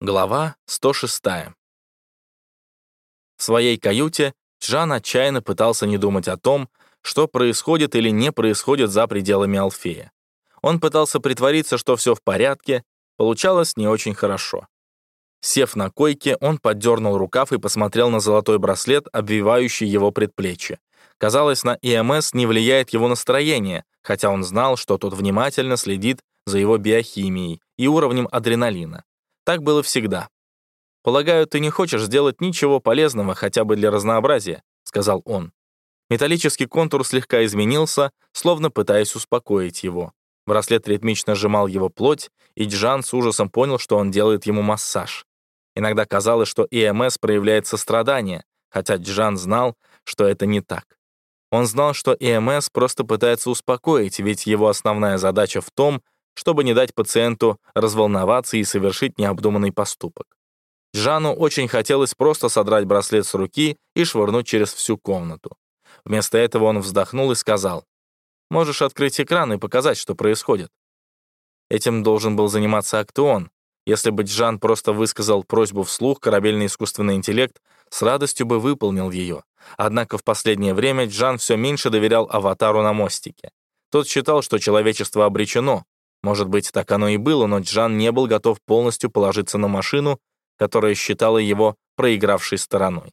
Глава 106. В своей каюте Джан отчаянно пытался не думать о том, что происходит или не происходит за пределами Алфея. Он пытался притвориться, что все в порядке, получалось не очень хорошо. Сев на койке, он поддернул рукав и посмотрел на золотой браслет, обвивающий его предплечье. Казалось, на ИМС не влияет его настроение, хотя он знал, что тот внимательно следит за его биохимией и уровнем адреналина. Так было всегда. «Полагаю, ты не хочешь сделать ничего полезного хотя бы для разнообразия», — сказал он. Металлический контур слегка изменился, словно пытаясь успокоить его. Браслет ритмично сжимал его плоть, и Джан с ужасом понял, что он делает ему массаж. Иногда казалось, что ИМС проявляет сострадание, хотя Джан знал, что это не так. Он знал, что ИМС просто пытается успокоить, ведь его основная задача в том, чтобы не дать пациенту разволноваться и совершить необдуманный поступок. Жану очень хотелось просто содрать браслет с руки и швырнуть через всю комнату. Вместо этого он вздохнул и сказал, «Можешь открыть экран и показать, что происходит». Этим должен был заниматься Актеон. Если бы Джан просто высказал просьбу вслух, корабельный искусственный интеллект с радостью бы выполнил ее. Однако в последнее время Джан все меньше доверял аватару на мостике. Тот считал, что человечество обречено, может быть, так оно и было, но Джан не был готов полностью положиться на машину, которая считала его проигравшей стороной.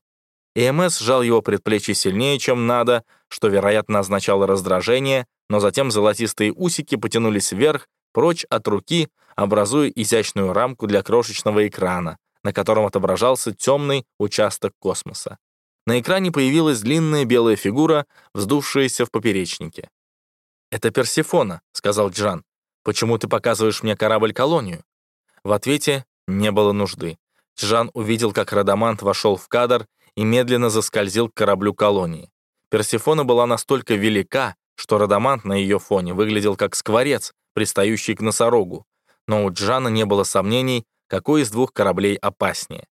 ЭМС сжал его предплечье сильнее, чем надо, что, вероятно, означало раздражение, но затем золотистые усики потянулись вверх, прочь от руки, образуя изящную рамку для крошечного экрана, на котором отображался темный участок космоса. На экране появилась длинная белая фигура, вздувшаяся в поперечнике. «Это Персифона», — сказал Джан. «Почему ты показываешь мне корабль-колонию?» В ответе не было нужды. Джан увидел, как Радамант вошел в кадр и медленно заскользил к кораблю колонии. Персифона была настолько велика, что Радамант на ее фоне выглядел как скворец, пристающий к носорогу. Но у Джана не было сомнений, какой из двух кораблей опаснее.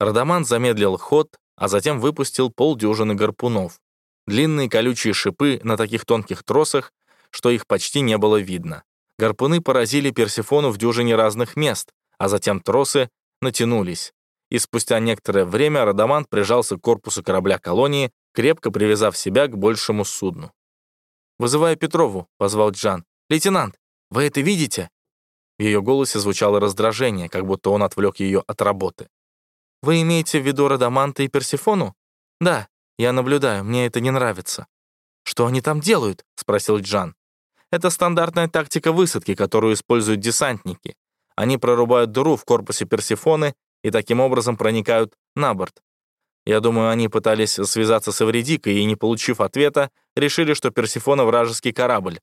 Радамант замедлил ход, а затем выпустил полдюжины гарпунов. Длинные колючие шипы на таких тонких тросах, что их почти не было видно. Гарпуны поразили Персифону в дюжине разных мест, а затем тросы натянулись. И спустя некоторое время Радамант прижался к корпусу корабля колонии, крепко привязав себя к большему судну. «Вызываю Петрову», — позвал Джан. «Лейтенант, вы это видите?» В ее голосе звучало раздражение, как будто он отвлек ее от работы. «Вы имеете в виду Радаманта и Персифону?» «Да, я наблюдаю, мне это не нравится». «Что они там делают?» — спросил Джан. Это стандартная тактика высадки, которую используют десантники. Они прорубают дыру в корпусе Персифоны и таким образом проникают на борт. Я думаю, они пытались связаться с Эвредикой и, не получив ответа, решили, что Персифона — вражеский корабль.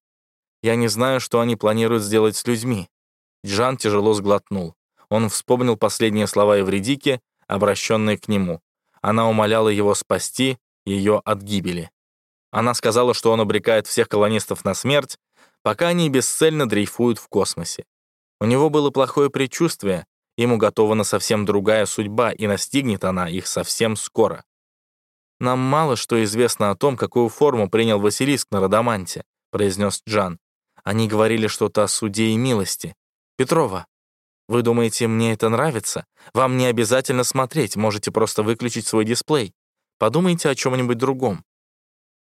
Я не знаю, что они планируют сделать с людьми. Джан тяжело сглотнул. Он вспомнил последние слова Эвредики, обращенные к нему. Она умоляла его спасти ее от гибели. Она сказала, что он обрекает всех колонистов на смерть, пока они бесцельно дрейфуют в космосе. У него было плохое предчувствие, ему готова совсем другая судьба, и настигнет она их совсем скоро. «Нам мало что известно о том, какую форму принял Василиск на Радаманте», произнес Джан. «Они говорили что-то о суде и милости. Петрова, вы думаете, мне это нравится? Вам не обязательно смотреть, можете просто выключить свой дисплей. Подумайте о чем-нибудь другом.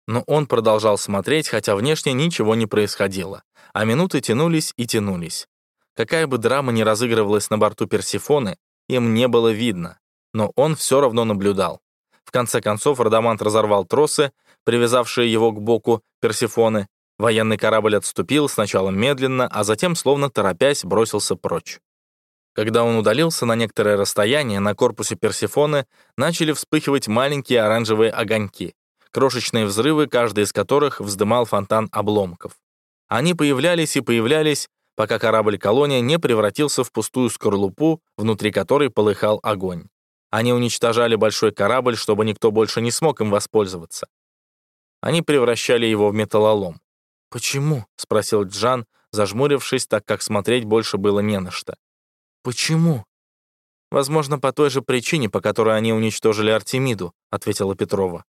Но он продолжал смотреть, хотя внешне ничего не происходило, а минуты тянулись и тянулись. Какая бы драма ни разыгрывалась на борту Персифоны, им не было видно, но он все равно наблюдал. В конце концов Радамант разорвал тросы, привязавшие его к боку Персифоны. Военный корабль отступил, сначала медленно, а затем, словно торопясь, бросился прочь. Когда он удалился на некоторое расстояние, на корпусе Персифоны начали вспыхивать маленькие оранжевые огоньки крошечные взрывы, каждый из которых вздымал фонтан обломков. Они появлялись и появлялись, пока корабль-колония не превратился в пустую скорлупу, внутри которой полыхал огонь. Они уничтожали большой корабль, чтобы никто больше не смог им воспользоваться. Они превращали его в металлолом. «Почему?» — спросил Джан, зажмурившись, так как смотреть больше было не на что. «Почему?» «Возможно, по той же причине, по которой они уничтожили Артемиду», — ответила Петрова.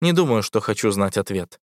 Не думаю, что хочу знать ответ.